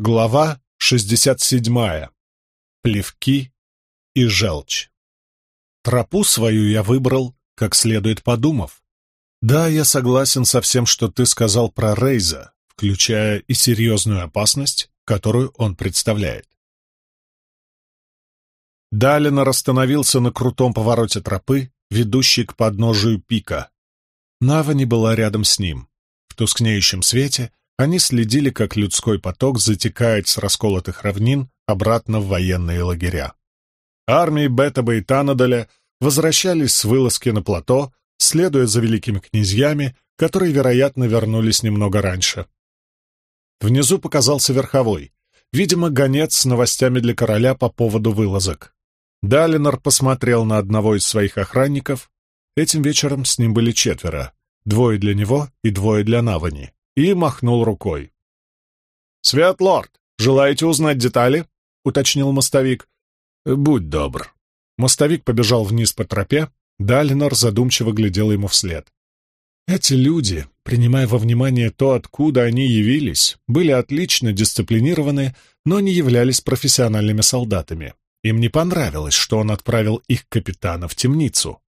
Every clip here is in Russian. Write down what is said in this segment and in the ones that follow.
Глава 67. Плевки и желчь. Тропу свою я выбрал, как следует подумав. Да, я согласен со всем, что ты сказал про Рейза, включая и серьезную опасность, которую он представляет. Далинор остановился на крутом повороте тропы, ведущей к подножию пика. Нава не была рядом с ним. В тускнеющем свете они следили, как людской поток затекает с расколотых равнин обратно в военные лагеря. Армии Бетаба и Танадаля возвращались с вылазки на плато, следуя за великими князьями, которые, вероятно, вернулись немного раньше. Внизу показался верховой, видимо, гонец с новостями для короля по поводу вылазок. Далинор посмотрел на одного из своих охранников. Этим вечером с ним были четверо, двое для него и двое для Навани и махнул рукой. «Свят лорд, желаете узнать детали?» — уточнил мостовик. «Будь добр». Мостовик побежал вниз по тропе, Далинор задумчиво глядел ему вслед. Эти люди, принимая во внимание то, откуда они явились, были отлично дисциплинированы, но не являлись профессиональными солдатами. Им не понравилось, что он отправил их капитана в темницу.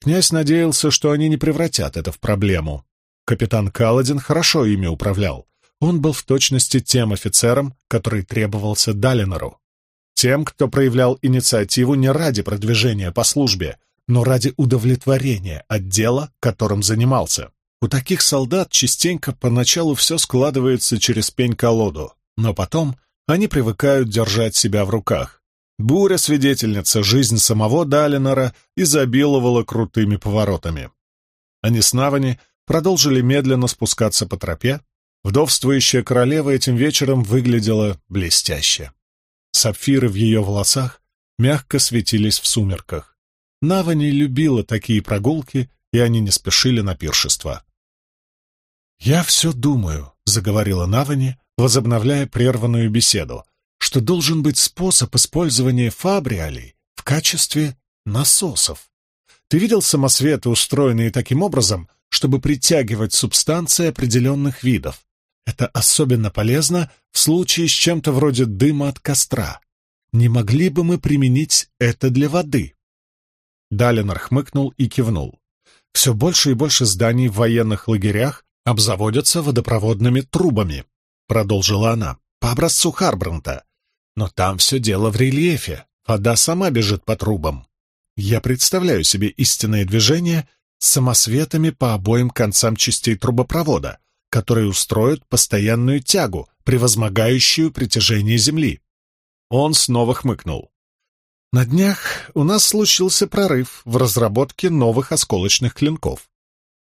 Князь надеялся, что они не превратят это в проблему. Капитан Каладин хорошо ими управлял. Он был в точности тем офицером, который требовался Далинору. Тем, кто проявлял инициативу не ради продвижения по службе, но ради удовлетворения от дела, которым занимался. У таких солдат частенько поначалу все складывается через пень-колоду, но потом они привыкают держать себя в руках. Буря-свидетельница, жизнь самого Далинора изобиловала крутыми поворотами. Они с Навани продолжили медленно спускаться по тропе. Вдовствующая королева этим вечером выглядела блестяще. Сапфиры в ее волосах мягко светились в сумерках. Нава не любила такие прогулки, и они не спешили на пиршество. «Я все думаю», — заговорила Навани, возобновляя прерванную беседу, что должен быть способ использования фабриалей в качестве насосов. Ты видел самосветы, устроенные таким образом, чтобы притягивать субстанции определенных видов. Это особенно полезно в случае с чем-то вроде дыма от костра. Не могли бы мы применить это для воды?» Далинор хмыкнул и кивнул. «Все больше и больше зданий в военных лагерях обзаводятся водопроводными трубами», — продолжила она, — «по образцу Харбранта. Но там все дело в рельефе, вода сама бежит по трубам. Я представляю себе истинное движение — самосветами по обоим концам частей трубопровода, которые устроят постоянную тягу, превозмогающую притяжение Земли. Он снова хмыкнул. На днях у нас случился прорыв в разработке новых осколочных клинков.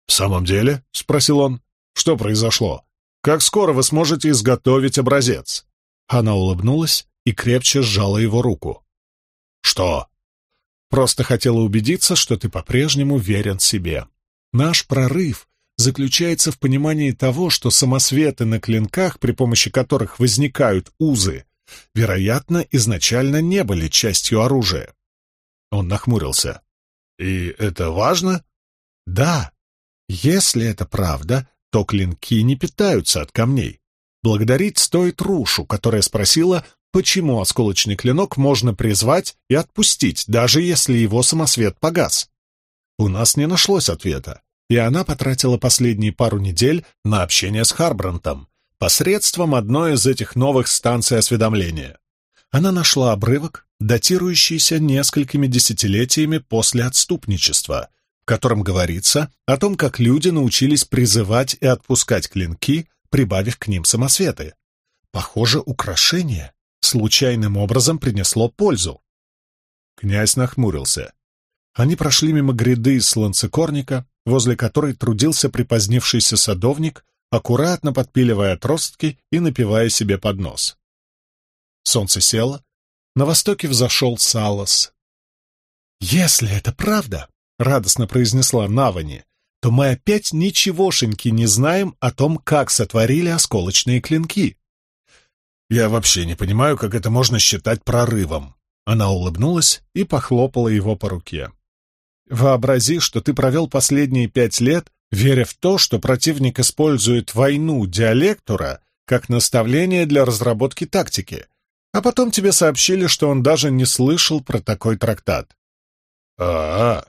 «В самом деле?» — спросил он. «Что произошло? Как скоро вы сможете изготовить образец?» Она улыбнулась и крепче сжала его руку. «Что?» Просто хотела убедиться, что ты по-прежнему верен себе. Наш прорыв заключается в понимании того, что самосветы на клинках, при помощи которых возникают узы, вероятно, изначально не были частью оружия. Он нахмурился. «И это важно?» «Да. Если это правда, то клинки не питаются от камней. Благодарить стоит Рушу, которая спросила, почему осколочный клинок можно призвать и отпустить, даже если его самосвет погас. У нас не нашлось ответа, и она потратила последние пару недель на общение с Харбрантом посредством одной из этих новых станций осведомления. Она нашла обрывок, датирующийся несколькими десятилетиями после отступничества, в котором говорится о том, как люди научились призывать и отпускать клинки, прибавив к ним самосветы. Похоже, украшение случайным образом принесло пользу. Князь нахмурился. Они прошли мимо гряды из сланцекорника, возле которой трудился припозднившийся садовник, аккуратно подпиливая отростки и напивая себе под нос. Солнце село, на востоке взошел Салос. «Если это правда», — радостно произнесла Навани, то мы опять ничегошеньки не знаем о том, как сотворили осколочные клинки. Я вообще не понимаю, как это можно считать прорывом. Она улыбнулась и похлопала его по руке. Вообрази, что ты провел последние пять лет, веря в то, что противник использует войну диалектора как наставление для разработки тактики, а потом тебе сообщили, что он даже не слышал про такой трактат. А, -а, -а.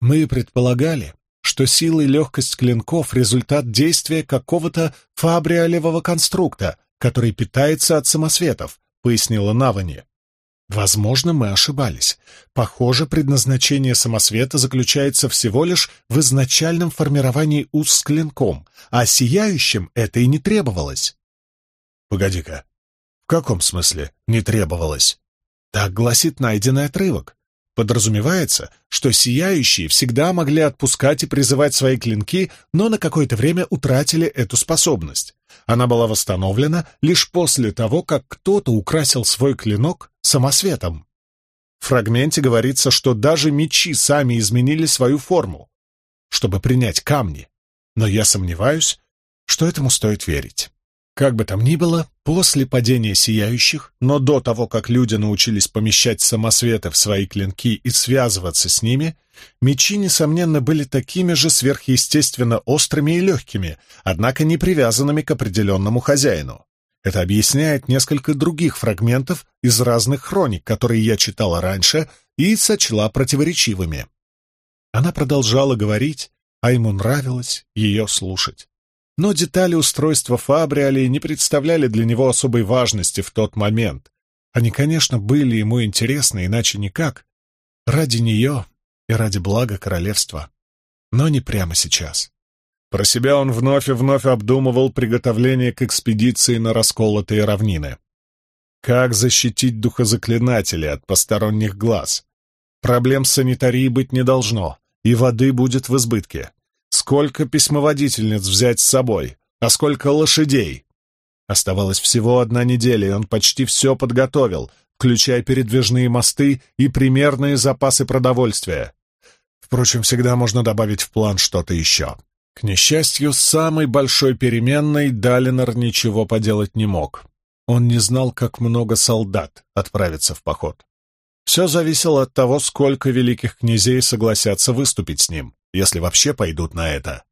мы предполагали, что сила и легкость клинков — результат действия какого-то фабриалевого конструкта, который питается от самосветов, — пояснила Навани. Возможно, мы ошибались. Похоже, предназначение самосвета заключается всего лишь в изначальном формировании уз с клинком, а сияющим это и не требовалось. Погоди-ка, в каком смысле не требовалось? Так гласит найденный отрывок. Подразумевается, что сияющие всегда могли отпускать и призывать свои клинки, но на какое-то время утратили эту способность. Она была восстановлена лишь после того, как кто-то украсил свой клинок самосветом. В фрагменте говорится, что даже мечи сами изменили свою форму, чтобы принять камни, но я сомневаюсь, что этому стоит верить. Как бы там ни было, после падения Сияющих, но до того, как люди научились помещать самосветы в свои клинки и связываться с ними, мечи, несомненно, были такими же сверхъестественно острыми и легкими, однако не привязанными к определенному хозяину. Это объясняет несколько других фрагментов из разных хроник, которые я читала раньше и сочла противоречивыми. Она продолжала говорить, а ему нравилось ее слушать но детали устройства Фабриали не представляли для него особой важности в тот момент. Они, конечно, были ему интересны, иначе никак. Ради нее и ради блага королевства. Но не прямо сейчас. Про себя он вновь и вновь обдумывал приготовление к экспедиции на расколотые равнины. Как защитить духозаклинателя от посторонних глаз? Проблем с санитарией быть не должно, и воды будет в избытке. Сколько письмоводительниц взять с собой? А сколько лошадей? Оставалась всего одна неделя, и он почти все подготовил, включая передвижные мосты и примерные запасы продовольствия. Впрочем, всегда можно добавить в план что-то еще. К несчастью, с самой большой переменной Далинор ничего поделать не мог. Он не знал, как много солдат отправится в поход. Все зависело от того, сколько великих князей согласятся выступить с ним если вообще пойдут на это.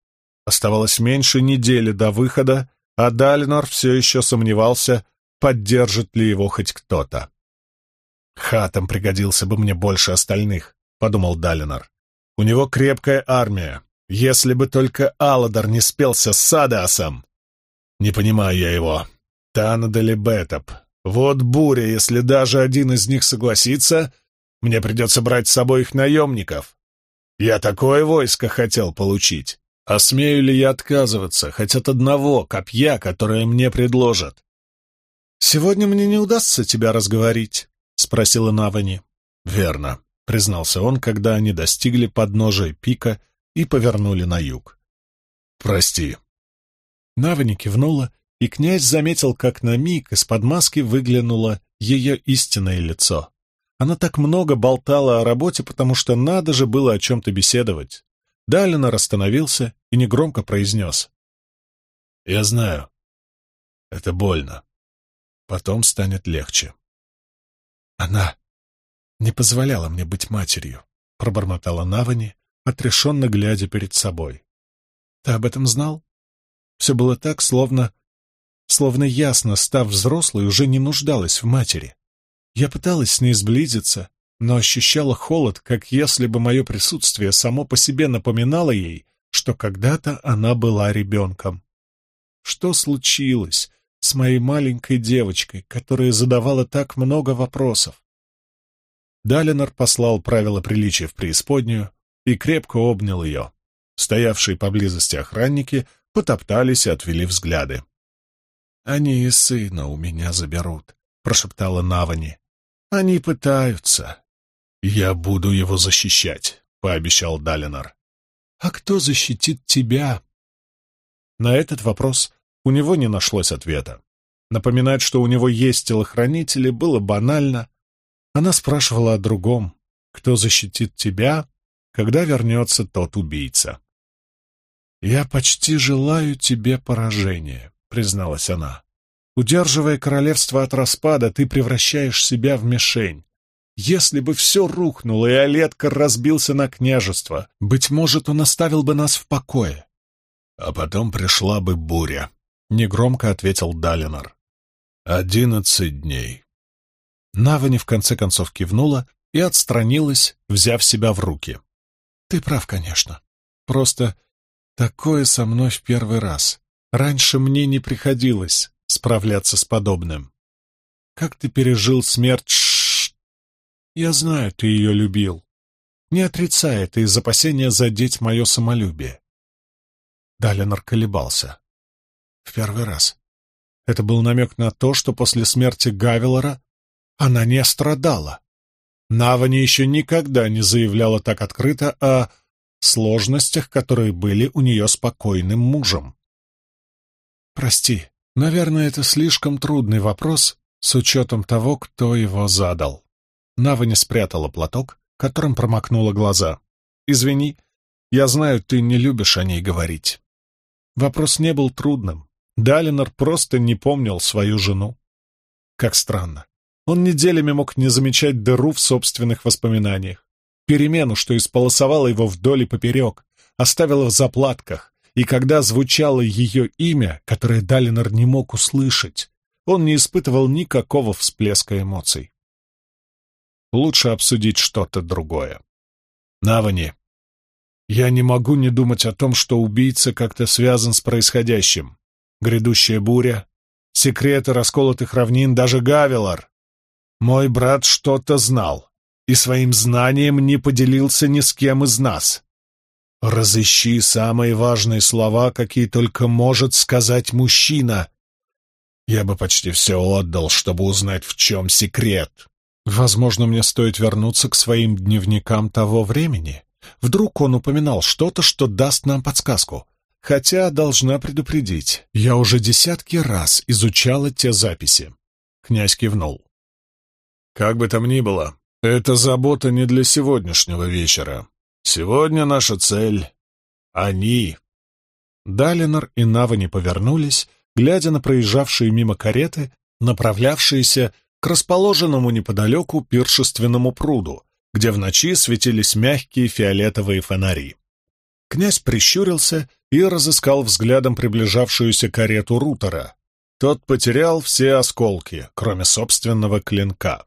Оставалось меньше недели до выхода, а Далинор все еще сомневался, поддержит ли его хоть кто-то. «Хатам пригодился бы мне больше остальных», — подумал Далинор. «У него крепкая армия. Если бы только Алладар не спелся с Садасом!» «Не понимаю я его. Танад или Бетап. Вот буря, если даже один из них согласится, мне придется брать с собой их наемников. Я такое войско хотел получить. А смею ли я отказываться хоть от одного копья, которое мне предложат? «Сегодня мне не удастся тебя разговорить», — спросила Навани. «Верно», — признался он, когда они достигли подножия пика и повернули на юг. «Прости». Навани кивнула, и князь заметил, как на миг из-под маски выглянуло ее истинное лицо. Она так много болтала о работе, потому что надо же было о чем-то беседовать. Далинор остановился и негромко произнес. «Я знаю. Это больно. Потом станет легче». «Она не позволяла мне быть матерью», — пробормотала Навани, отрешенно глядя перед собой. «Ты об этом знал?» Все было так, словно... Словно ясно, став взрослой, уже не нуждалась в матери. Я пыталась с ней сблизиться, но ощущала холод, как если бы мое присутствие само по себе напоминало ей, что когда-то она была ребенком. Что случилось с моей маленькой девочкой, которая задавала так много вопросов? Далинор послал правила приличия в преисподнюю и крепко обнял ее. Стоявшие поблизости охранники потоптались и отвели взгляды. «Они и сына у меня заберут», — прошептала Навани. Они пытаются. Я буду его защищать, пообещал Далинор. А кто защитит тебя? На этот вопрос у него не нашлось ответа. Напоминать, что у него есть телохранители, было банально. Она спрашивала о другом. Кто защитит тебя, когда вернется тот убийца? «Я почти желаю тебе поражения», — призналась она. Удерживая королевство от распада, ты превращаешь себя в мишень. Если бы все рухнуло, и Олеткар разбился на княжество, быть может, он оставил бы нас в покое. А потом пришла бы буря, — негромко ответил Далинор. «Одиннадцать дней». Навани в конце концов кивнула и отстранилась, взяв себя в руки. «Ты прав, конечно. Просто такое со мной в первый раз. Раньше мне не приходилось справляться с подобным. Как ты пережил смерть Ш Я знаю, ты ее любил. Не отрицай это из опасения задеть мое самолюбие. Далинор колебался. В первый раз. Это был намек на то, что после смерти Гавелора она не страдала. Навани еще никогда не заявляла так открыто о сложностях, которые были у нее с покойным мужем. «Прости, наверное, это слишком трудный вопрос с учетом того, кто его задал». Навани спрятала платок, которым промокнула глаза. «Извини, я знаю, ты не любишь о ней говорить». Вопрос не был трудным. Далинор просто не помнил свою жену. Как странно. Он неделями мог не замечать дыру в собственных воспоминаниях. Перемену, что исполосовала его вдоль и поперек, оставила в заплатках, и когда звучало ее имя, которое Далинор не мог услышать, он не испытывал никакого всплеска эмоций. Лучше обсудить что-то другое. Навани, я не могу не думать о том, что убийца как-то связан с происходящим. Грядущая буря, секреты расколотых равнин, даже Гавелар. Мой брат что-то знал и своим знанием не поделился ни с кем из нас. Разыщи самые важные слова, какие только может сказать мужчина. Я бы почти все отдал, чтобы узнать, в чем секрет. Возможно, мне стоит вернуться к своим дневникам того времени. Вдруг он упоминал что-то, что даст нам подсказку. Хотя, должна предупредить, я уже десятки раз изучала те записи. Князь кивнул. Как бы там ни было, это забота не для сегодняшнего вечера. Сегодня наша цель — они. Далинор и Навани повернулись, глядя на проезжавшие мимо кареты, направлявшиеся к расположенному неподалеку пиршественному пруду, где в ночи светились мягкие фиолетовые фонари. Князь прищурился и разыскал взглядом приближавшуюся карету Рутера. Тот потерял все осколки, кроме собственного клинка.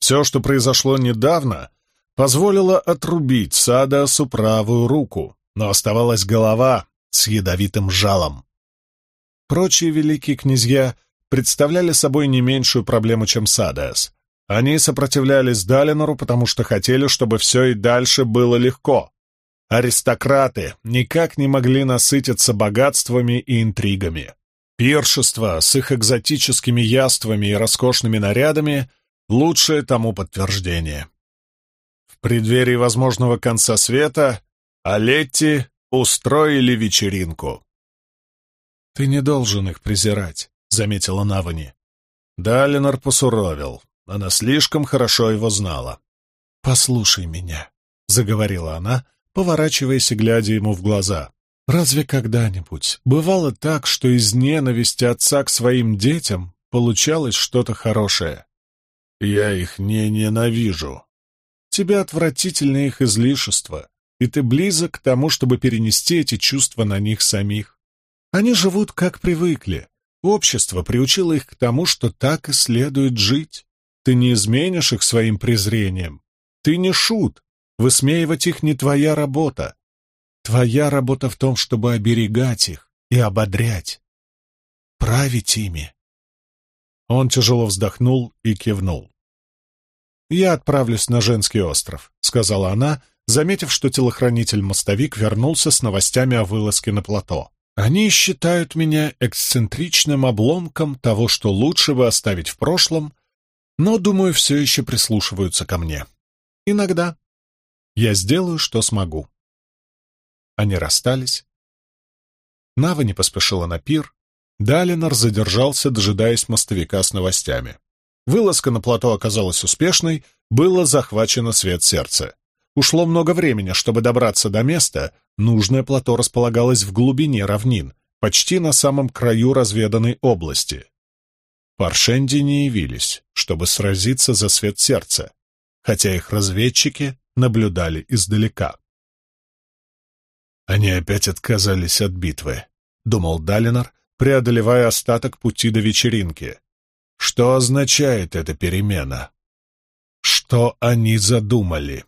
Все, что произошло недавно, позволило отрубить Садасу правую руку, но оставалась голова с ядовитым жалом. Прочие великие князья представляли собой не меньшую проблему, чем Садас. Они сопротивлялись Далинору, потому что хотели, чтобы все и дальше было легко. Аристократы никак не могли насытиться богатствами и интригами. Пиршества с их экзотическими яствами и роскошными нарядами — лучшее тому подтверждение. Преддверии возможного конца света Алетти устроили вечеринку. «Ты не должен их презирать», — заметила Навани. Далинор посуровил. Она слишком хорошо его знала. «Послушай меня», — заговорила она, поворачиваясь и глядя ему в глаза. «Разве когда-нибудь бывало так, что из ненависти отца к своим детям получалось что-то хорошее? Я их не ненавижу. Тебе отвратительно их излишество, и ты близок к тому, чтобы перенести эти чувства на них самих. Они живут, как привыкли. Общество приучило их к тому, что так и следует жить. Ты не изменишь их своим презрением. Ты не шут. Высмеивать их не твоя работа. Твоя работа в том, чтобы оберегать их и ободрять. Править ими. Он тяжело вздохнул и кивнул. «Я отправлюсь на женский остров», — сказала она, заметив, что телохранитель-мостовик вернулся с новостями о вылазке на плато. «Они считают меня эксцентричным обломком того, что лучше бы оставить в прошлом, но, думаю, все еще прислушиваются ко мне. Иногда. Я сделаю, что смогу». Они расстались. Нава не поспешила на пир, Далинор задержался, дожидаясь мостовика с новостями. Вылазка на плато оказалась успешной, было захвачено свет сердца. Ушло много времени, чтобы добраться до места, нужное плато располагалось в глубине равнин, почти на самом краю разведанной области. Паршенди не явились, чтобы сразиться за свет сердца, хотя их разведчики наблюдали издалека. «Они опять отказались от битвы», — думал Далинор, преодолевая остаток пути до вечеринки. Что означает эта перемена? Что они задумали?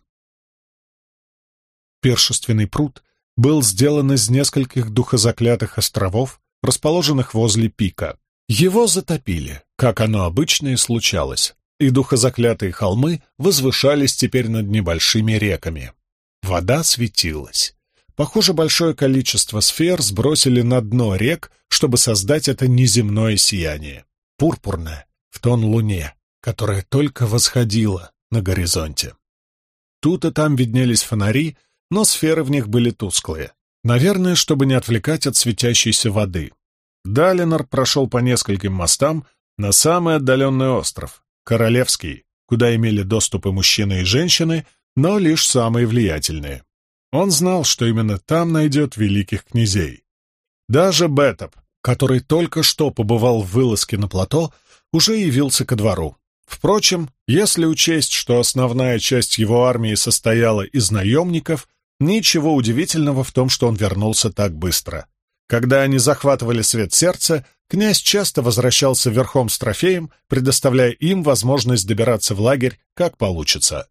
Пиршественный пруд был сделан из нескольких духозаклятых островов, расположенных возле пика. Его затопили, как оно обычно и случалось, и духозаклятые холмы возвышались теперь над небольшими реками. Вода светилась. Похоже, большое количество сфер сбросили на дно рек, чтобы создать это неземное сияние. Пурпурное, в тон луне, которая только восходила на горизонте. Тут и там виднелись фонари, но сферы в них были тусклые. Наверное, чтобы не отвлекать от светящейся воды. Далинор прошел по нескольким мостам на самый отдаленный остров, Королевский, куда имели доступ и мужчины, и женщины, но лишь самые влиятельные. Он знал, что именно там найдет великих князей. Даже Бетоп, который только что побывал в вылазке на плато, уже явился ко двору. Впрочем, если учесть, что основная часть его армии состояла из наемников, ничего удивительного в том, что он вернулся так быстро. Когда они захватывали свет сердца, князь часто возвращался верхом с трофеем, предоставляя им возможность добираться в лагерь, как получится.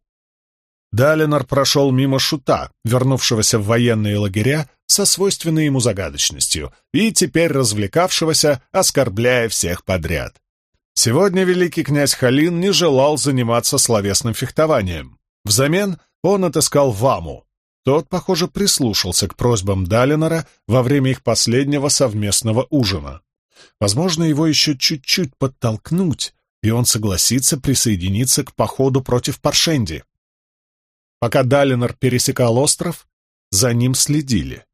Далинор прошел мимо шута, вернувшегося в военные лагеря со свойственной ему загадочностью, и теперь развлекавшегося, оскорбляя всех подряд. Сегодня великий князь Халин не желал заниматься словесным фехтованием. Взамен он отыскал Ваму. Тот, похоже, прислушался к просьбам Далинора во время их последнего совместного ужина. Возможно, его еще чуть-чуть подтолкнуть, и он согласится присоединиться к походу против Паршенди. Пока Далинор пересекал остров, за ним следили.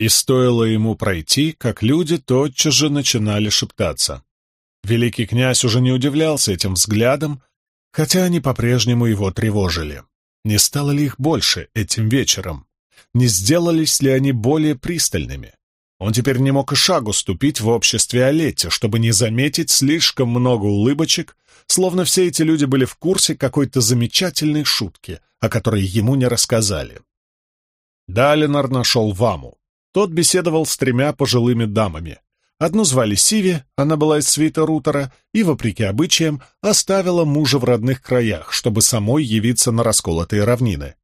И стоило ему пройти, как люди тотчас же начинали шептаться. Великий князь уже не удивлялся этим взглядам, хотя они по-прежнему его тревожили. Не стало ли их больше этим вечером? Не сделались ли они более пристальными? Он теперь не мог и шагу ступить в обществе Олете, чтобы не заметить слишком много улыбочек, словно все эти люди были в курсе какой-то замечательной шутки, о которой ему не рассказали. Далинор нашел Ваму. Тот беседовал с тремя пожилыми дамами. Одну звали Сиви, она была из свита Рутера, и, вопреки обычаям, оставила мужа в родных краях, чтобы самой явиться на расколотые равнины.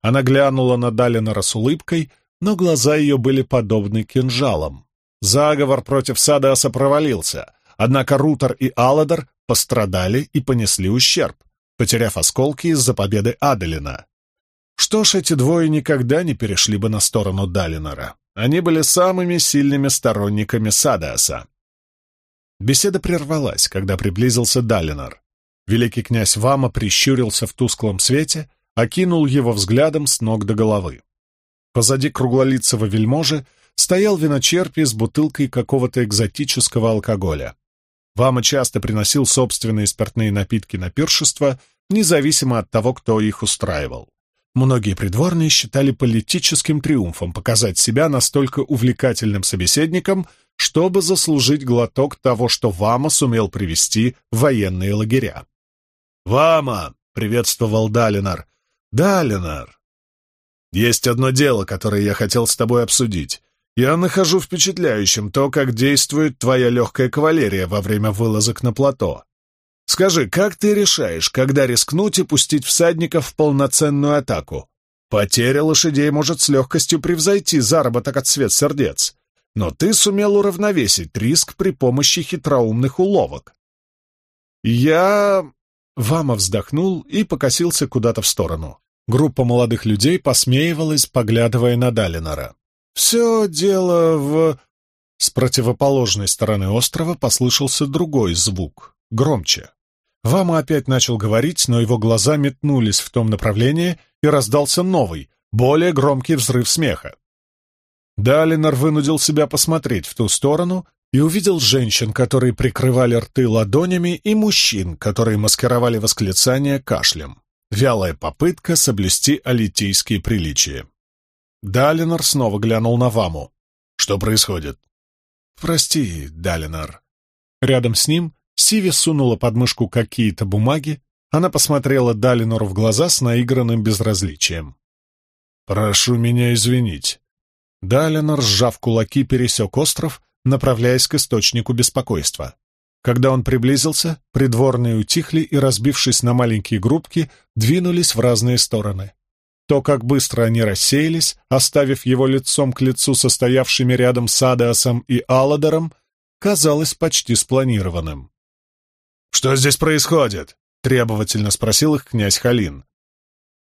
Она глянула на Далинора с улыбкой, но глаза ее были подобны кинжалам. Заговор против Садаса провалился, однако Рутер и Алладор пострадали и понесли ущерб, потеряв осколки из-за победы Аделина. Что ж, эти двое никогда не перешли бы на сторону Далинора. Они были самыми сильными сторонниками Садаса. Беседа прервалась, когда приблизился Далинор. Великий князь Вама прищурился в тусклом свете, окинул его взглядом с ног до головы. Позади круглолицего вельможи стоял виночерпий с бутылкой какого-то экзотического алкоголя. Вама часто приносил собственные спиртные напитки на пиршество, независимо от того, кто их устраивал. Многие придворные считали политическим триумфом показать себя настолько увлекательным собеседником, чтобы заслужить глоток того, что Вама сумел привести в военные лагеря. «Вама!» — приветствовал Далинар. «Далинар!» «Есть одно дело, которое я хотел с тобой обсудить. Я нахожу впечатляющим то, как действует твоя легкая кавалерия во время вылазок на плато. Скажи, как ты решаешь, когда рискнуть и пустить всадников в полноценную атаку? Потеря лошадей может с легкостью превзойти заработок от свет сердец, но ты сумел уравновесить риск при помощи хитроумных уловок. Я... Вама вздохнул и покосился куда-то в сторону. Группа молодых людей посмеивалась, поглядывая на Далинора. «Все дело в...» С противоположной стороны острова послышался другой звук, громче. Вама опять начал говорить, но его глаза метнулись в том направлении, и раздался новый, более громкий взрыв смеха. Далинор вынудил себя посмотреть в ту сторону и увидел женщин, которые прикрывали рты ладонями, и мужчин, которые маскировали восклицания кашлем. Вялая попытка соблюсти алитийские приличия. Далинор снова глянул на Ваму. «Что происходит?» «Прости, Далинор». Рядом с ним Сиви сунула под мышку какие-то бумаги, она посмотрела Далинору в глаза с наигранным безразличием. «Прошу меня извинить». Далинор, сжав кулаки, пересек остров, направляясь к источнику беспокойства. Когда он приблизился, придворные утихли и, разбившись на маленькие группки, двинулись в разные стороны. То, как быстро они рассеялись, оставив его лицом к лицу состоявшими рядом с Адеасом и Алладором, казалось почти спланированным. «Что здесь происходит?» — требовательно спросил их князь Халин.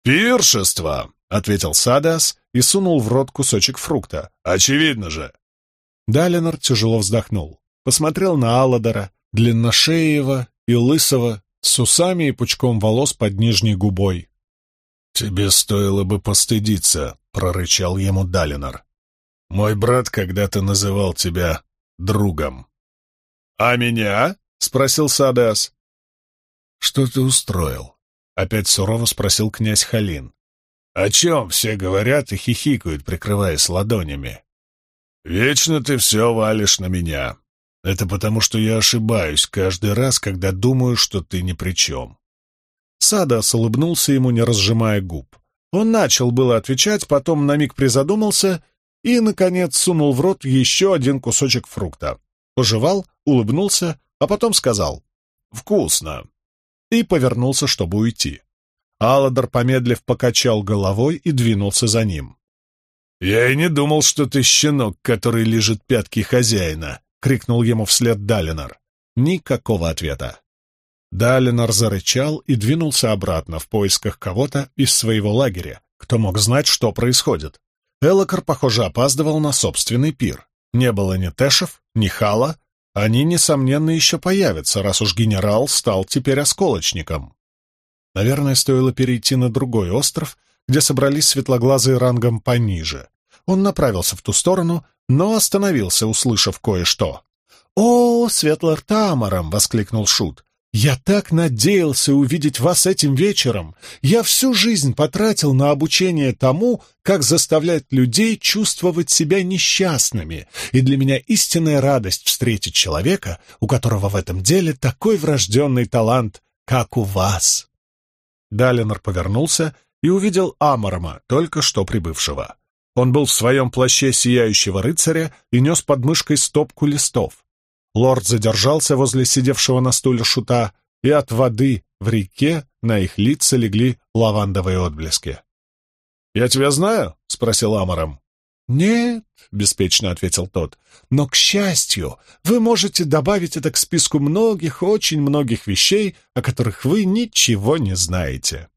«Пиршество!» — ответил Садас и сунул в рот кусочек фрукта. «Очевидно же!» Далинор тяжело вздохнул, посмотрел на Алладора, длинношеего и лысого, с усами и пучком волос под нижней губой. «Тебе стоило бы постыдиться», — прорычал ему Далинор. «Мой брат когда-то называл тебя другом». «А меня?» — спросил Садас. «Что ты устроил?» — опять сурово спросил князь Халин. «О чем все говорят и хихикают, прикрываясь ладонями?» «Вечно ты все валишь на меня. Это потому, что я ошибаюсь каждый раз, когда думаю, что ты ни при чем». Садас улыбнулся ему, не разжимая губ. Он начал было отвечать, потом на миг призадумался и, наконец, сунул в рот еще один кусочек фрукта. Пожевал, улыбнулся, а потом сказал «Вкусно!» и повернулся, чтобы уйти. Алладор, помедлив, покачал головой и двинулся за ним. «Я и не думал, что ты щенок, который лежит пятки хозяина!» — крикнул ему вслед Далинор. Никакого ответа. Далинор зарычал и двинулся обратно в поисках кого-то из своего лагеря, кто мог знать, что происходит. Элокар, похоже, опаздывал на собственный пир. Не было ни Тэшев, ни Хала. Они, несомненно, еще появятся, раз уж генерал стал теперь осколочником. Наверное, стоило перейти на другой остров, где собрались светлоглазые рангом пониже. Он направился в ту сторону, но остановился, услышав кое-что. «О, Светлор Тамаром!» — воскликнул Шут. «Я так надеялся увидеть вас этим вечером. Я всю жизнь потратил на обучение тому, как заставлять людей чувствовать себя несчастными, и для меня истинная радость встретить человека, у которого в этом деле такой врожденный талант, как у вас». Далинор повернулся и увидел Амарама, только что прибывшего. Он был в своем плаще сияющего рыцаря и нес под мышкой стопку листов. Лорд задержался возле сидевшего на стуле шута, и от воды в реке на их лица легли лавандовые отблески. «Я тебя знаю?» — спросил Амором. «Нет», — беспечно ответил тот, — «но, к счастью, вы можете добавить это к списку многих, очень многих вещей, о которых вы ничего не знаете».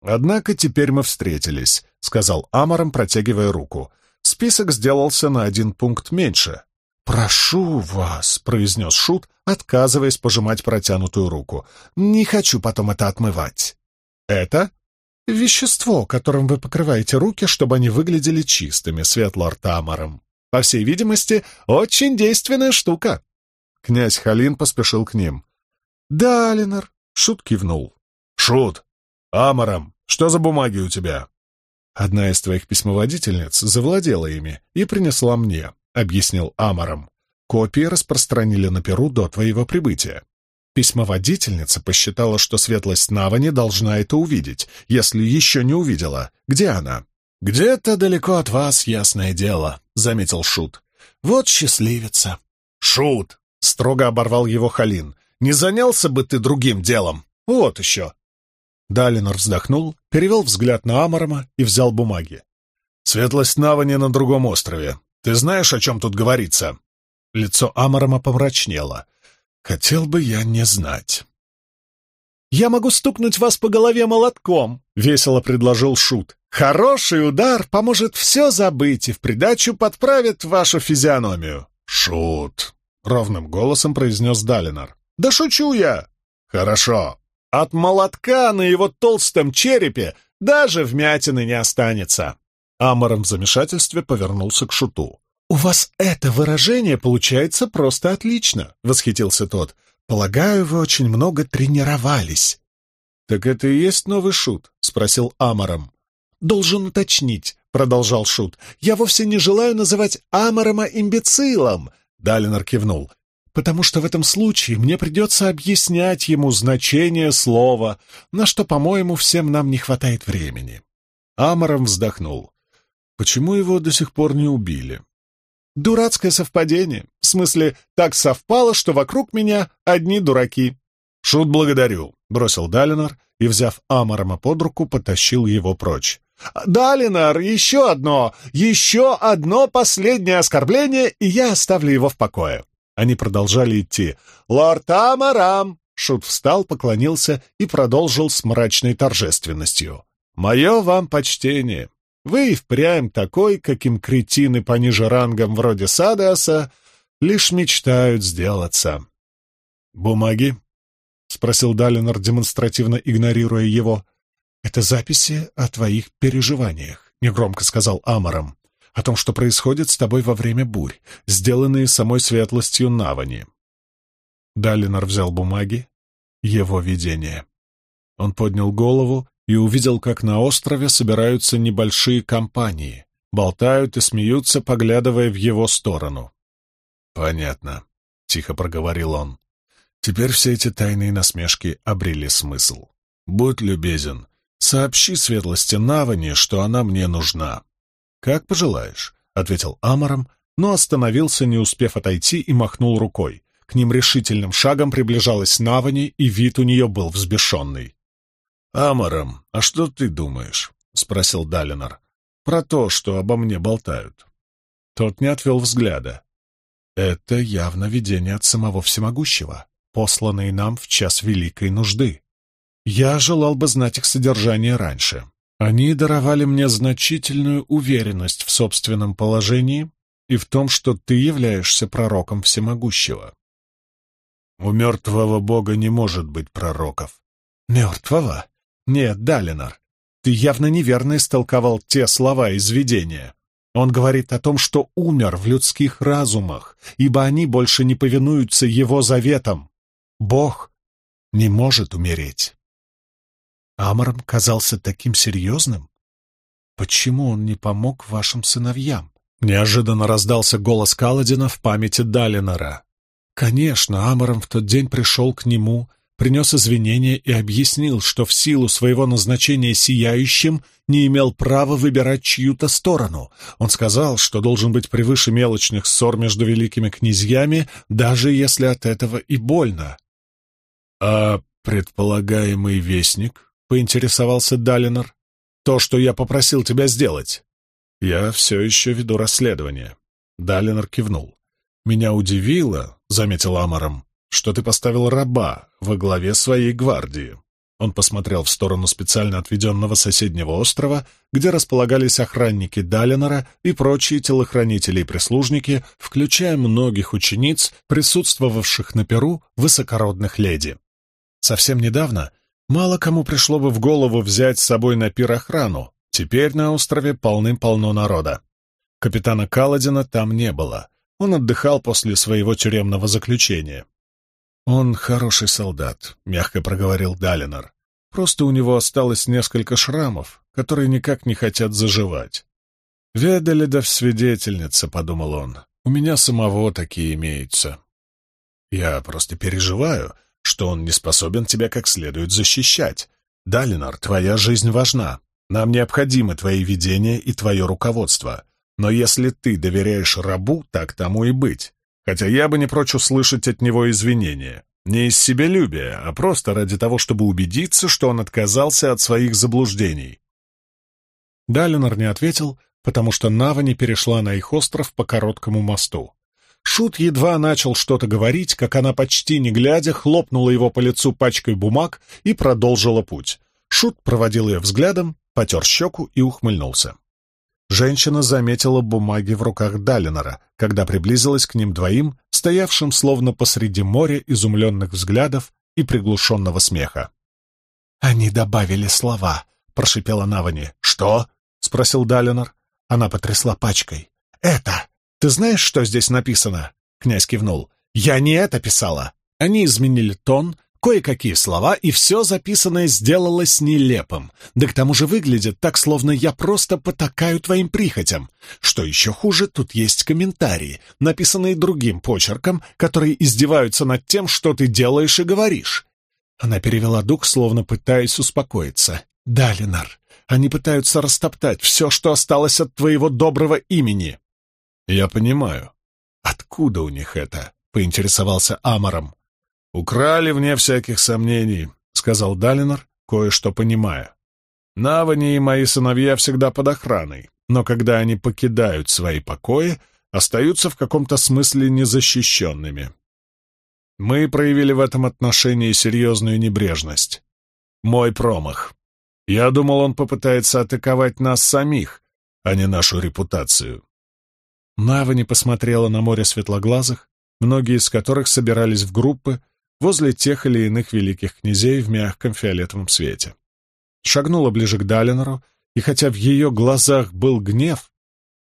«Однако теперь мы встретились», — сказал Амором, протягивая руку. Список сделался на один пункт меньше. «Прошу вас», — произнес Шут, отказываясь пожимать протянутую руку. «Не хочу потом это отмывать». «Это?» «Вещество, которым вы покрываете руки, чтобы они выглядели чистыми, светлор Тамаром. По всей видимости, очень действенная штука». Князь Халин поспешил к ним. «Да, Ленар», — Шут кивнул. «Шут! Амаром, что за бумаги у тебя?» «Одна из твоих письмоводительниц завладела ими и принесла мне. — объяснил Амаром. «Копии распространили на Перу до твоего прибытия. Письмоводительница посчитала, что светлость Навани должна это увидеть, если еще не увидела. Где она?» «Где-то далеко от вас, ясное дело», — заметил Шут. «Вот счастливица». «Шут!» — строго оборвал его Халин. «Не занялся бы ты другим делом? Вот еще!» Далинор вздохнул, перевел взгляд на Амарама и взял бумаги. «Светлость Навани на другом острове. Ты знаешь, о чем тут говорится?» Лицо Амарама помрачнело. «Хотел бы я не знать». «Я могу стукнуть вас по голове молотком», — весело предложил Шут. «Хороший удар поможет все забыть и в придачу подправит вашу физиономию». «Шут», — ровным голосом произнес Далинар. «Да шучу я». «Хорошо». «От молотка на его толстом черепе даже вмятины не останется». Амором в замешательстве повернулся к Шуту. «У вас это выражение получается просто отлично», — восхитился тот. «Полагаю, вы очень много тренировались». «Так это и есть новый Шут?» — спросил Амором. «Должен уточнить», — продолжал Шут. «Я вовсе не желаю называть Аморома имбецилом», — Далинор кивнул. «Потому что в этом случае мне придется объяснять ему значение слова, на что, по-моему, всем нам не хватает времени». Амором вздохнул. Почему его до сих пор не убили? Дурацкое совпадение. смысле, так совпало, что вокруг меня одни дураки». «Шут благодарю», — бросил Далинор и, взяв Амарама под руку, потащил его прочь. «Далинор, еще одно! Еще одно последнее оскорбление, и я оставлю его в покое!» Они продолжали идти. «Лорд Амарам!» Шут встал, поклонился и продолжил с мрачной торжественностью. «Мое вам почтение. Вы и впрямь такой, каким кретины пониже рангом вроде Садеаса лишь мечтают сделаться». «Бумаги?» — спросил Далинор, демонстративно игнорируя его. «Это записи о твоих переживаниях», — негромко сказал Амаром, «о том, что происходит с тобой во время бурь, сделанные самой светлостью Навани». Далинор взял бумаги. Его видение. Он поднял голову и увидел, как на острове собираются небольшие компании, болтают и смеются, поглядывая в его сторону. «Понятно», — тихо проговорил он. «Теперь все эти тайные насмешки обрели смысл. Будь любезен, Сообщи светлости Навани, что она мне нужна. Как пожелаешь, — ответил Амаром, но остановился, не успев отойти, и махнул рукой. К ним решительным шагом приближалась Навани, и вид у нее был взбешенный. «Амаром, а что ты думаешь?» — спросил Далинор. «Про то, что обо мне болтают». Тот не отвел взгляда. «Это явно видение от самого всемогущего, посланное нам в час великой нужды. Я желал бы знать их содержание раньше. Они даровали мне значительную уверенность в собственном положении и в том, что ты являешься пророком всемогущего. У мертвого бога не может быть пророков. Мертвого? Нет, Далинар, ты явно неверно истолковал те слова из видения. Он говорит о том, что умер в людских разумах, ибо они больше не повинуются его заветам. Бог не может умереть. Амаром казался таким серьезным. Почему он не помог вашим сыновьям? Неожиданно раздался голос Каладина в памяти Далинора. Конечно, Амаром в тот день пришел к нему, принес извинения и объяснил, что в силу своего назначения сияющим не имел права выбирать чью-то сторону. Он сказал, что должен быть превыше мелочных ссор между великими князьями, даже если от этого и больно. А предполагаемый вестник поинтересовался Далинор. «То, что я попросил тебя сделать». «Я все еще веду расследование». Далинор кивнул. «Меня удивило», — заметил Амаром, — «что ты поставил раба во главе своей гвардии». Он посмотрел в сторону специально отведенного соседнего острова, где располагались охранники Далинора и прочие телохранители и прислужники, включая многих учениц, присутствовавших на Перу высокородных леди. Совсем недавно Мало кому пришло бы в голову взять с собой на пир охрану. Теперь на острове полным-полно народа. Капитана Каладина там не было. Он отдыхал после своего тюремного заключения. «Он хороший солдат», — мягко проговорил Далинор. «Просто у него осталось несколько шрамов, которые никак не хотят заживать». «Ведали в свидетельница», — подумал он. «У меня самого такие имеются». «Я просто переживаю, что он не способен тебя как следует защищать. Далинар, твоя жизнь важна. Нам необходимы твои видения и твое руководство. Но если ты доверяешь рабу, так тому и быть. Хотя я бы не прочь услышать от него извинения. Не из себелюбия, а просто ради того, чтобы убедиться, что он отказался от своих заблуждений. Далинор не ответил, потому что Нава не перешла на их остров по короткому мосту. Шут едва начал что-то говорить, как она, почти не глядя, хлопнула его по лицу пачкой бумаг и продолжила путь. Шут проводил ее взглядом, потер щеку и ухмыльнулся. Женщина заметила бумаги в руках Далинора, когда приблизилась к ним двоим, стоявшим словно посреди моря изумленных взглядов и приглушенного смеха. «Они добавили слова», — прошипела Навани. «Что?» — спросил Далинор. Она потрясла пачкой. «Это! «Ты знаешь, что здесь написано?» — князь кивнул. «Я не это писала. Они изменили тон, кое-какие слова, и все записанное сделалось нелепым. Да к тому же выглядит так, словно я просто потакаю твоим прихотям. Что еще хуже, тут есть комментарии, написанные другим почерком, которые издеваются над тем, что ты делаешь и говоришь». Она перевела дух, словно пытаясь успокоиться. «Да, Ленар, они пытаются растоптать все, что осталось от твоего доброго имени». «Я понимаю. «Откуда у них это?» — поинтересовался Амором. «Украли, вне всяких сомнений», — сказал Далинор, кое-что понимая. «Навани и мои сыновья всегда под охраной, но когда они покидают свои покои, остаются в каком-то смысле незащищенными. Мы проявили в этом отношении серьезную небрежность. Мой промах. Я думал, он попытается атаковать нас самих, а не нашу репутацию. Навани посмотрела на море светлоглазых, многие из которых собирались в группы возле тех или иных великих князей в мягком фиолетовом свете. Шагнула ближе к Далинору, и хотя в ее глазах был гнев,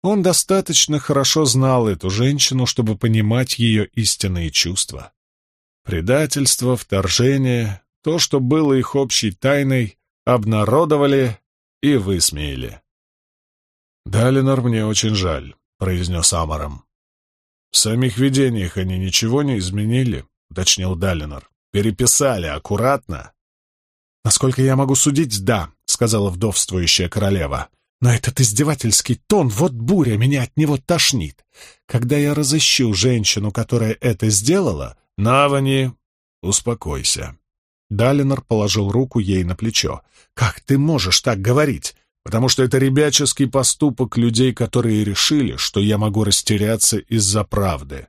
он достаточно хорошо знал эту женщину, чтобы понимать ее истинные чувства. Предательство, вторжение, то, что было их общей тайной, обнародовали и высмеяли. «Далинор, мне очень жаль», — произнес Амаром. «В самих видениях они ничего не изменили», — уточнил Далинор. «Переписали аккуратно». «Насколько я могу судить, да», — сказала вдовствующая королева. «Но этот издевательский тон, вот буря, меня от него тошнит. Когда я разыщу женщину, которая это сделала...» «Навани, успокойся». Далинор положил руку ей на плечо. «Как ты можешь так говорить? Потому что это ребяческий поступок людей, которые решили, что я могу растеряться из-за правды.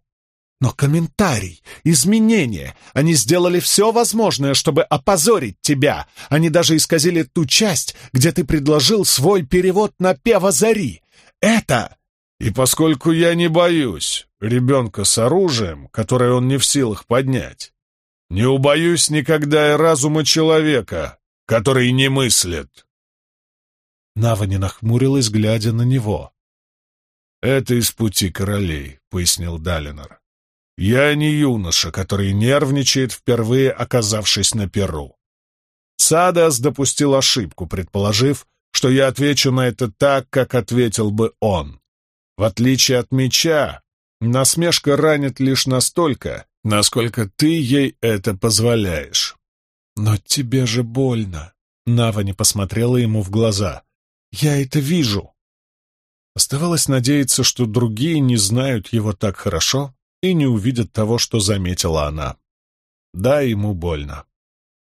Но комментарий, изменения, они сделали все возможное, чтобы опозорить тебя. Они даже исказили ту часть, где ты предложил свой перевод на пева зари. Это... И поскольку я не боюсь ребенка с оружием, которое он не в силах поднять, не убоюсь никогда и разума человека, который не мыслит. Нава не нахмурилась, глядя на него. «Это из пути королей», — пояснил Далинор. Я не юноша, который нервничает, впервые оказавшись на перу. Садас допустил ошибку, предположив, что я отвечу на это так, как ответил бы он. В отличие от меча, насмешка ранит лишь настолько, насколько ты ей это позволяешь. «Но тебе же больно!» Нава не посмотрела ему в глаза. «Я это вижу!» Оставалось надеяться, что другие не знают его так хорошо, и не увидят того, что заметила она. Да, ему больно.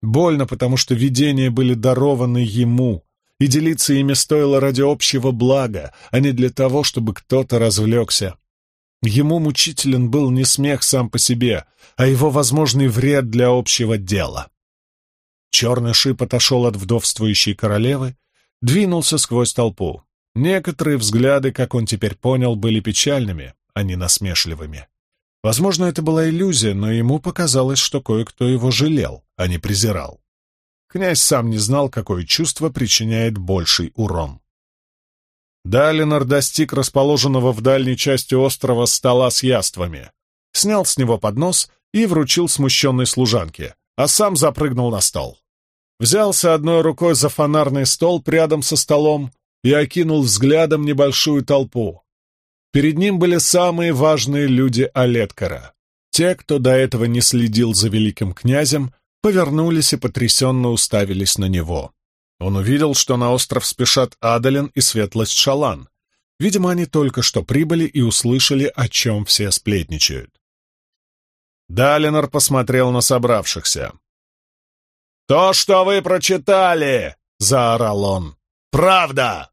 Больно, потому что видения были дарованы ему, и делиться ими стоило ради общего блага, а не для того, чтобы кто-то развлекся. Ему мучителен был не смех сам по себе, а его возможный вред для общего дела. Черный шип отошел от вдовствующей королевы, двинулся сквозь толпу. Некоторые взгляды, как он теперь понял, были печальными, а не насмешливыми. Возможно, это была иллюзия, но ему показалось, что кое-кто его жалел, а не презирал. Князь сам не знал, какое чувство причиняет больший урон. Далинор достиг расположенного в дальней части острова стола с яствами, снял с него поднос и вручил смущенной служанке, а сам запрыгнул на стол. Взялся одной рукой за фонарный стол рядом со столом и окинул взглядом небольшую толпу, Перед ним были самые важные люди Олеткара. Те, кто до этого не следил за великим князем, повернулись и потрясенно уставились на него. Он увидел, что на остров спешат Адалин и Светлость Шалан. Видимо, они только что прибыли и услышали, о чем все сплетничают. Далинор посмотрел на собравшихся. «То, что вы прочитали!» — заорал он. «Правда!»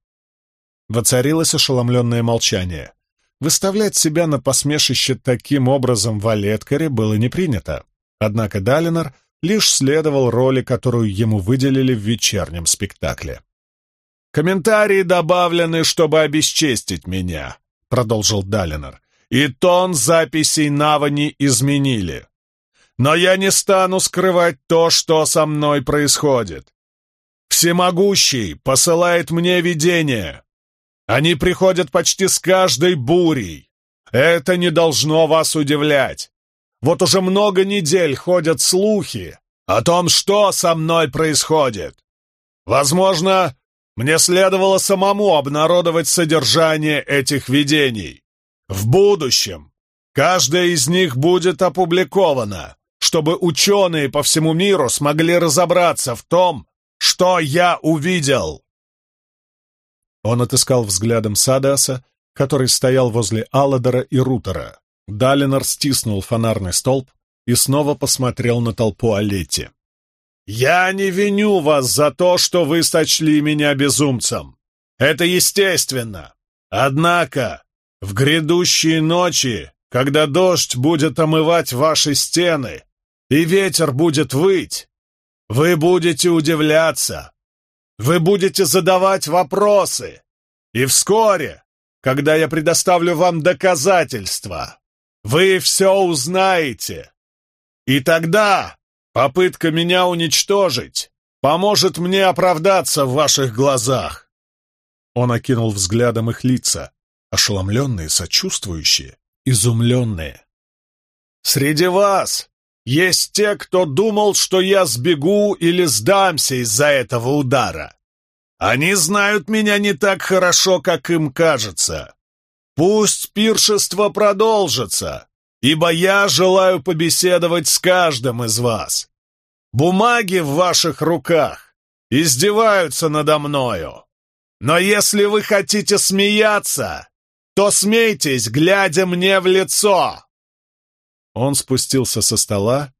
Воцарилось ошеломленное молчание. Выставлять себя на посмешище таким образом в Олеткаре было не принято. Однако Далинор лишь следовал роли, которую ему выделили в вечернем спектакле. «Комментарии добавлены, чтобы обесчестить меня», — продолжил Далинор. «И тон записей Навани изменили. Но я не стану скрывать то, что со мной происходит. Всемогущий посылает мне видение, они приходят почти с каждой бурей. Это не должно вас удивлять. Вот уже много недель ходят слухи о том, что со мной происходит. Возможно, мне следовало самому обнародовать содержание этих видений. В будущем каждая из них будет опубликована, чтобы ученые по всему миру смогли разобраться в том, что я увидел. Он отыскал взглядом Садаса, который стоял возле Алладора и Рутера. Далинор стиснул фонарный столб и снова посмотрел на толпу Олети. «Я не виню вас за то, что вы сочли меня безумцем. Это естественно. Однако в грядущие ночи, когда дождь будет омывать ваши стены и ветер будет выть, вы будете удивляться, вы будете задавать вопросы, и вскоре, когда я предоставлю вам доказательства, вы все узнаете. И тогда попытка меня уничтожить поможет мне оправдаться в ваших глазах. Он окинул взглядом их лица, ошеломленные, сочувствующие, изумленные. «Среди вас есть те, кто думал, что я сбегу или сдамся из-за этого удара. Они знают меня не так хорошо, как им кажется. Пусть пиршество продолжится, ибо я желаю побеседовать с каждым из вас. Бумаги в ваших руках издеваются надо мною. Но если вы хотите смеяться, то смейтесь, глядя мне в лицо. Он спустился со стола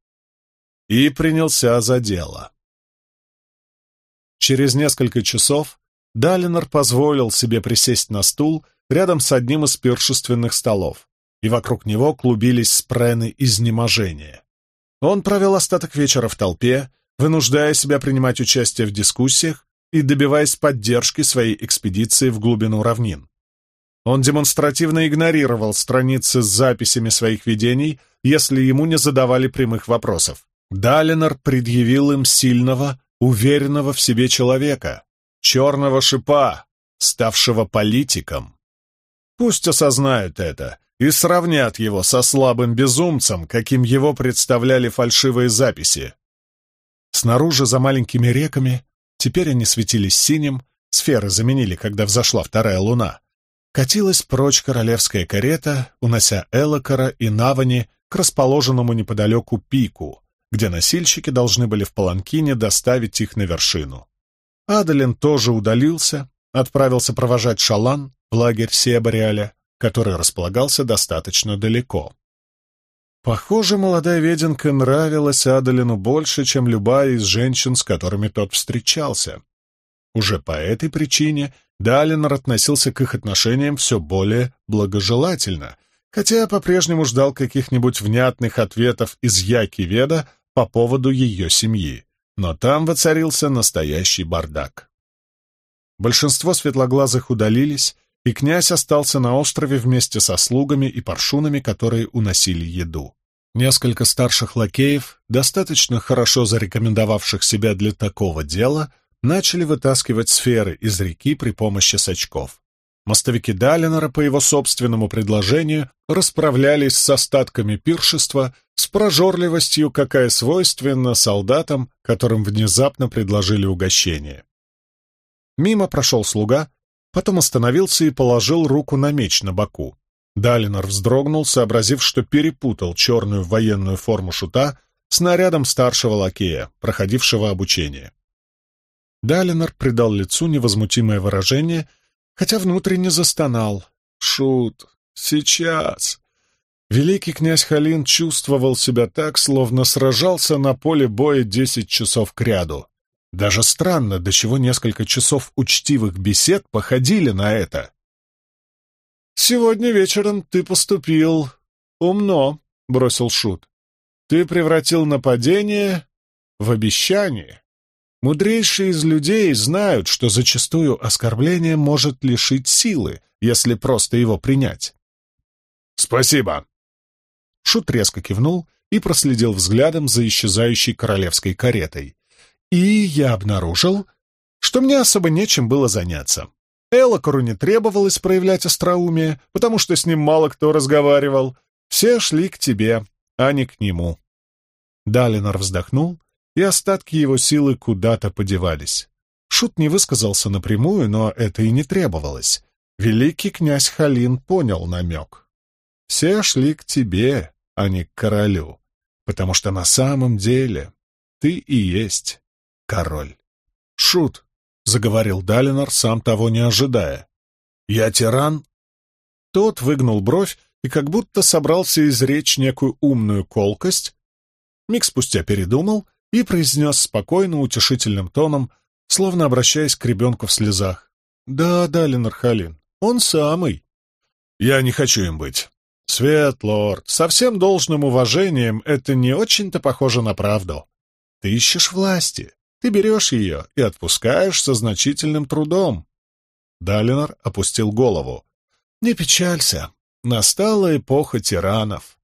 и принялся за дело. Через несколько часов Далинор позволил себе присесть на стул рядом с одним из пиршественных столов, и вокруг него клубились спрены изнеможения. Он провел остаток вечера в толпе, вынуждая себя принимать участие в дискуссиях и добиваясь поддержки своей экспедиции в глубину равнин. Он демонстративно игнорировал страницы с записями своих видений, если ему не задавали прямых вопросов. Далинор предъявил им сильного, уверенного в себе человека, черного шипа, ставшего политиком. Пусть осознают это и сравнят его со слабым безумцем, каким его представляли фальшивые записи. Снаружи, за маленькими реками, теперь они светились синим, сферы заменили, когда взошла вторая луна, катилась прочь королевская карета, унося Элокара и Навани к расположенному неподалеку пику, где носильщики должны были в Паланкине доставить их на вершину. Адалин тоже удалился, отправился провожать Шалан в лагерь Себариаля, который располагался достаточно далеко. Похоже, молодая веденка нравилась Адалину больше, чем любая из женщин, с которыми тот встречался. Уже по этой причине Далинор относился к их отношениям все более благожелательно, хотя по-прежнему ждал каких-нибудь внятных ответов из Яки-Веда по поводу ее семьи. Но там воцарился настоящий бардак. Большинство светлоглазых удалились, и князь остался на острове вместе со слугами и паршунами, которые уносили еду. Несколько старших лакеев, достаточно хорошо зарекомендовавших себя для такого дела, начали вытаскивать сферы из реки при помощи сачков. Мостовики Далинора, по его собственному предложению, расправлялись с остатками пиршества с прожорливостью, какая свойственна солдатам, которым внезапно предложили угощение. Мимо прошел слуга, потом остановился и положил руку на меч на боку. Далинор вздрогнул, сообразив, что перепутал черную военную форму шута с нарядом старшего лакея, проходившего обучение. Далинор придал лицу невозмутимое выражение, хотя внутренне застонал. «Шут! Сейчас!» Великий князь Халин чувствовал себя так, словно сражался на поле боя десять часов кряду. Даже странно, до чего несколько часов учтивых бесед походили на это. «Сегодня вечером ты поступил умно», — бросил Шут. «Ты превратил нападение в обещание». Мудрейшие из людей знают, что зачастую оскорбление может лишить силы, если просто его принять. «Спасибо!» Шут резко кивнул и проследил взглядом за исчезающей королевской каретой. И я обнаружил, что мне особо нечем было заняться. Элокору не требовалось проявлять остроумие, потому что с ним мало кто разговаривал. Все шли к тебе, а не к нему. Далинор вздохнул и остатки его силы куда-то подевались. Шут не высказался напрямую, но это и не требовалось. Великий князь Халин понял намек. Все шли к тебе, а не к королю, потому что на самом деле ты и есть король. Шут, — заговорил Далинор, сам того не ожидая. «Я тиран?» Тот выгнул бровь и как будто собрался изречь некую умную колкость, миг спустя передумал и произнес спокойно, утешительным тоном, словно обращаясь к ребенку в слезах. «Да, да, Ленархалин, он самый». «Я не хочу им быть». «Свет, лорд, со всем должным уважением это не очень-то похоже на правду. Ты ищешь власти, ты берешь ее и отпускаешь со значительным трудом». Далинор опустил голову. «Не печалься, настала эпоха тиранов.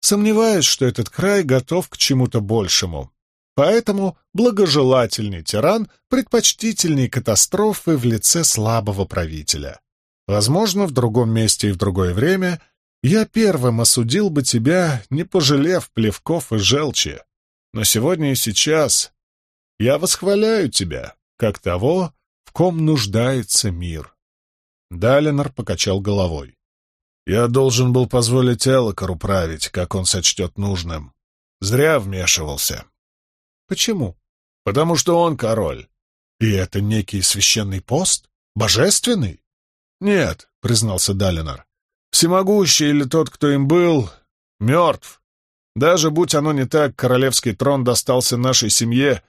Сомневаюсь, что этот край готов к чему-то большему. Поэтому благожелательный тиран предпочтительней катастрофы в лице слабого правителя. Возможно, в другом месте и в другое время я первым осудил бы тебя, не пожалев плевков и желчи. Но сегодня и сейчас я восхваляю тебя, как того, в ком нуждается мир. Далинор покачал головой. Я должен был позволить Элокору править, как он сочтет нужным. Зря вмешивался. Почему? Потому что он король. И это некий священный пост? Божественный? Нет, признался Далинор. Всемогущий или тот, кто им был, мертв. Даже будь оно не так, королевский трон достался нашей семье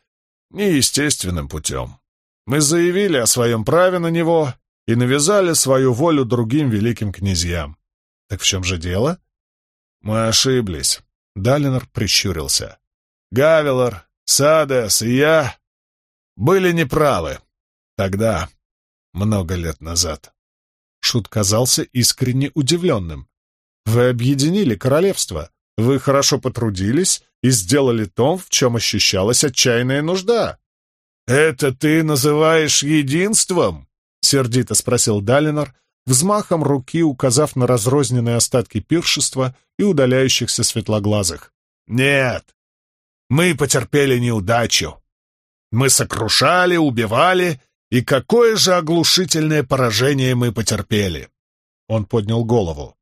неестественным путем. Мы заявили о своем праве на него и навязали свою волю другим великим князьям. Так в чем же дело? Мы ошиблись. Далинор прищурился. Гавелор, Садес и я были неправы. Тогда, много лет назад. Шут казался искренне удивленным. Вы объединили королевство. Вы хорошо потрудились и сделали то, в чем ощущалась отчаянная нужда. «Это ты называешь единством?» — сердито спросил Далинор, взмахом руки указав на разрозненные остатки пиршества и удаляющихся светлоглазых. «Нет, мы потерпели неудачу. Мы сокрушали, убивали, и какое же оглушительное поражение мы потерпели!» Он поднял голову.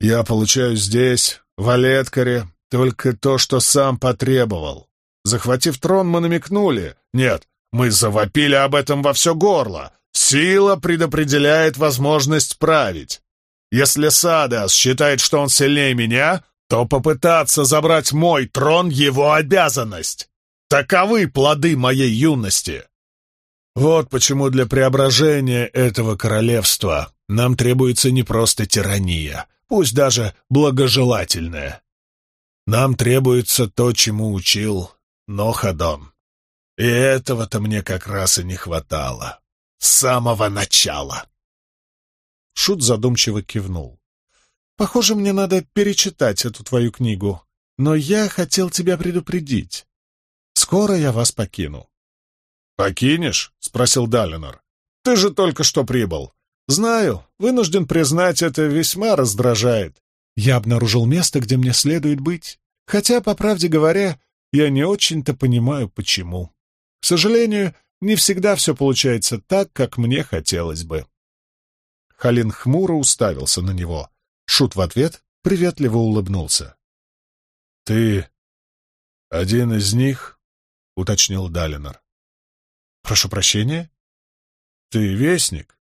«Я получаю здесь, в Олеткаре, только то, что сам потребовал. Захватив трон, мы намекнули. Нет, мы завопили об этом во все горло. Сила предопределяет возможность править. Если Садас считает, что он сильнее меня, то попытаться забрать мой трон — его обязанность. Таковы плоды моей юности. Вот почему для преображения этого королевства нам требуется не просто тирания, пусть даже благожелательная. Нам требуется то, чему учил Нохадон. И этого-то мне как раз и не хватало. С самого начала. Шут задумчиво кивнул. «Похоже, мне надо перечитать эту твою книгу, но я хотел тебя предупредить. Скоро я вас покину». «Покинешь?» — спросил Далинор. «Ты же только что прибыл». «Знаю, вынужден признать, это весьма раздражает. Я обнаружил место, где мне следует быть, хотя, по правде говоря, я не очень-то понимаю, почему. К сожалению, не всегда все получается так, как мне хотелось бы. Халин хмуро уставился на него. Шут в ответ приветливо улыбнулся. — Ты один из них? — уточнил Далинор. — Прошу прощения? — Ты вестник?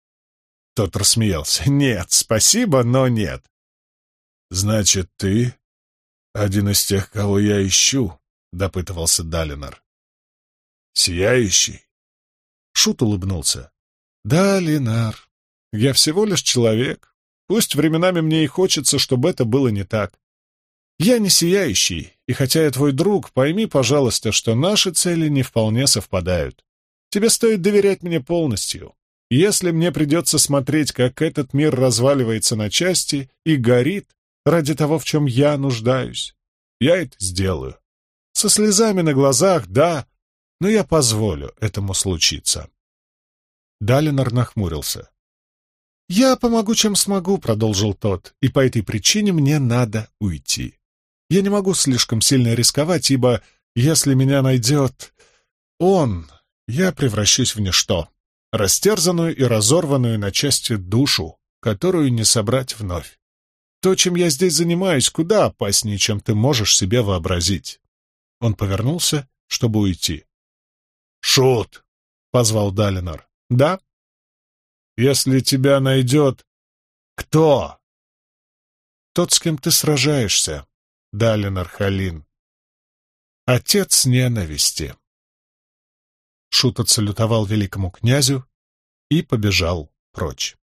Тот рассмеялся. — Нет, спасибо, но нет. — Значит, ты один из тех, кого я ищу? — допытывался Далинор. — Сияющий? Шут улыбнулся. «Да, я всего лишь человек. Пусть временами мне и хочется, чтобы это было не так. Я не сияющий, и хотя я твой друг, пойми, пожалуйста, что наши цели не вполне совпадают. Тебе стоит доверять мне полностью. Если мне придется смотреть, как этот мир разваливается на части и горит ради того, в чем я нуждаюсь, я это сделаю. Со слезами на глазах, да, но я позволю этому случиться. Далинор нахмурился. «Я помогу, чем смогу», — продолжил тот, — «и по этой причине мне надо уйти. Я не могу слишком сильно рисковать, ибо если меня найдет он, я превращусь в ничто, растерзанную и разорванную на части душу, которую не собрать вновь. То, чем я здесь занимаюсь, куда опаснее, чем ты можешь себе вообразить». Он повернулся, чтобы уйти. «Шут!» — позвал Далинор. «Да?» «Если тебя найдет...» «Кто?» тот, с кем ты сражаешься, Далин Архалин. Отец ненависти. Шут отсалютовал великому князю и побежал прочь.